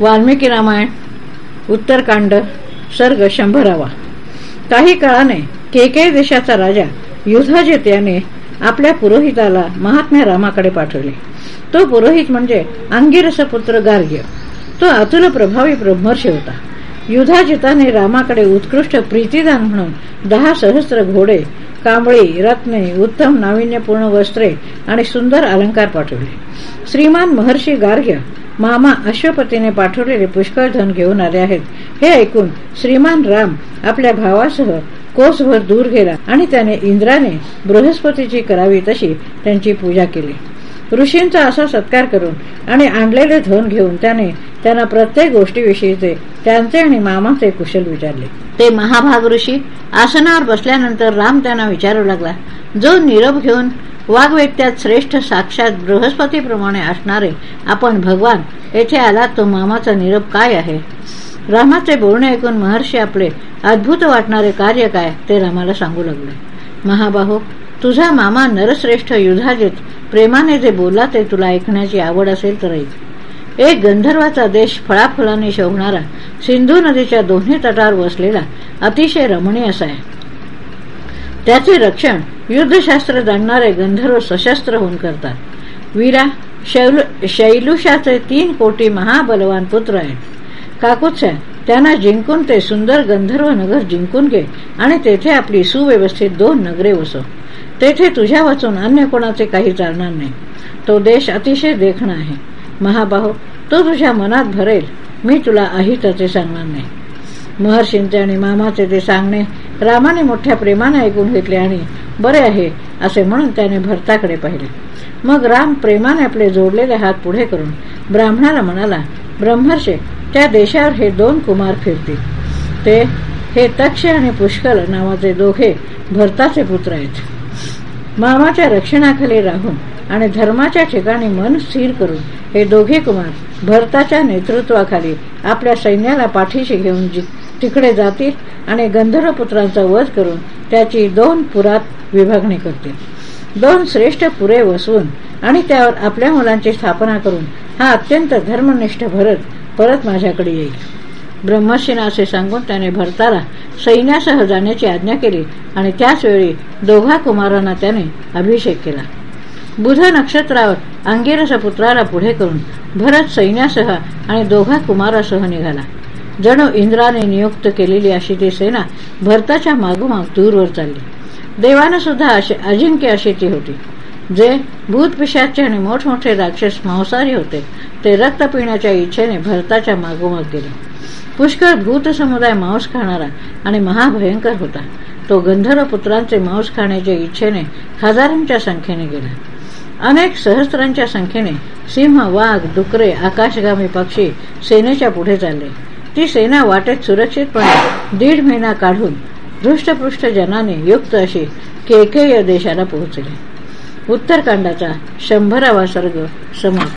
वाल्मिकी रामायण उत्तरकांड सर्ग शंभरावा. काही काळाने केके देशाचा राजा युधाजित याने आपल्या पुरोहिताला महात्म्या रामाकडे पाठवले. तो पुरोहित म्हणजे अंगिरस पुत्र गार्ग्य. तो अतुल प्रभावी ब्रह्मर्षी होता. युधाजिताने रामाकडे उत्कृष्ट प्रीतिदान म्हणून दहा सहस्र घोडे कांबळी रत्ने उत्तम नाविन्यपूर्ण वस्त्रे आणि सुंदर अलंकार पाठवले. श्रीमान महर्षी गार्ग्य मामा अश्वपतीने पाठवलेले पुष्कळ धन घेऊन आले आहेत. हे ऐकून श्रीमान राम आपल्या भावासह कोसभर दूर गेला आणि त्याने इंद्राने बृहस्पतीची करावी तशी त्यांची पूजा केली. ऋषींचा असा सत्कार करून आणि आणलेले धन घेऊन त्याने त्यांना प्रत्येक गोष्टीविषयीचे त्यांचे आणि मामाचे कुशल विचारले. ते महाभाग ऋषी आसनावर बसल्यानंतर राम त्यांना विचारू लागला. जो निरोप घेऊन वाघवेट्यात श्रेष्ठ साक्षात बृहस्पतीप्रमाणे असणारे आपण भगवान येथे आलात तो मामाचा निरोप काय आहे? रामाचे बोलणे ऐकून महर्षी आपले अद्भुत वाटणारे कार्य काय? ते रामाला सांगू लागले. महाबाहो तुझा मामा नरश्रेष्ठ युधाजित प्रेमाने जे बोलला ते तुला ऐकण्याची आवड असेल तर ऐक. एक गंधर्वाचा देश फळाफुलाने शोभणारा सिंधू नदीच्या दोन्ही तटावर वसलेला अतिशय रमणीय असा आहे. त्याचे रक्षण युद्धशास्त्र जाणणारे गंधर्व सशस्त्र होऊन करतात. वीरा शैलुषाचे तीन कोटी महाबलवान पुत्र आहेत. काकुत्स्या त्यांना जिंकून ते सुंदर गंधर्व नगर जिंकून घे आणि तेथे आपली सुव्यवस्थित दोन नगरे वसव. तेथे तुझ्या वाचून अन्य कोणाचे काही चालणार नाही. तो देश अतिशय देखणा आहे. महाबाहो तो तुझ्या मनात भरेल. मी तुला अहिताचे सांगणार नाही. महर्षींचे आणि मामाचे ते सांगणे रामाने मोठ्या प्रेमाने ऐकून घेतले आणि बरे आहे असे म्हणून त्याने भरताकडे पाहिले. मग राम प्रेमाने आपले जोडलेले हात पुढे करून ब्राह्मणाला म्हणाला ब्रह्मर्षे त्या देशावर हे दोन कुमार फिरतील. ते हे तक्ष आणि पुष्कर नावाचे दोघे भरताचे पुत्र आहेत. मामाच्या रक्षणाखाली राहून आणि धर्माच्या ठिकाणी मन स्थिर करून हे दोघे कुमार भरताच्या नेतृत्वाखाली आपल्या सैन्याला पाठीशी घेऊन तिकडे जातील आणि गंधर्व पुत्रांचा वध करून त्याची दोन पुरात विभागणी करतील. दोन श्रेष्ठ पुरे वसवून आणि त्यावर आपल्या मुलांची स्थापना करून हा अत्यंत धर्मनिष्ठ भरत परत माझ्याकडे येईल. ब्रह्मर्षीना असे सांगून त्याने भरताला सैन्यासह जाण्याची आज्ञा केली आणि त्याचवेळी दोघा कुमारांना त्याने अभिषेक केला. बुध नक्षत्रावर अंगिरस पुत्राला पुढे करून भरत सैन्यासह आणि दोघा कुमारासह निघाला. जणू इंद्राने नियुक्त केलेली अशी ती सेना भरताच्या मागोमाग दूरवर चालली. देवानं सुद्धा अजिंक्य अशी ती होती. जे भूतपिशाचे आणि मोठमोठे राक्षस मांसाहारी होते ते रक्त पिण्याच्या इच्छेने भरताच्या मागोमाग गेले. पुष्कळ भूत समुदाय मांस खाणारा आणि महाभयंकर होता. तो गंधर्व पुत्रांचे मांस खाण्याच्या इच्छेने हजारांच्या संख्येने गेला. अनेक सहस्रांच्या संख्येने सिंह वाघ डुकरे आकाशगामी पक्षी सेनेच्या पुढे चालले. ती सेना वाटेत सुरक्षितपणे दीड महिना काढून दृष्टपृष्ठ जनाने युक्त अशी केकेय देशाला पोहोचले. उत्तरकांडाचा शंभरावा सर्ग समाप्त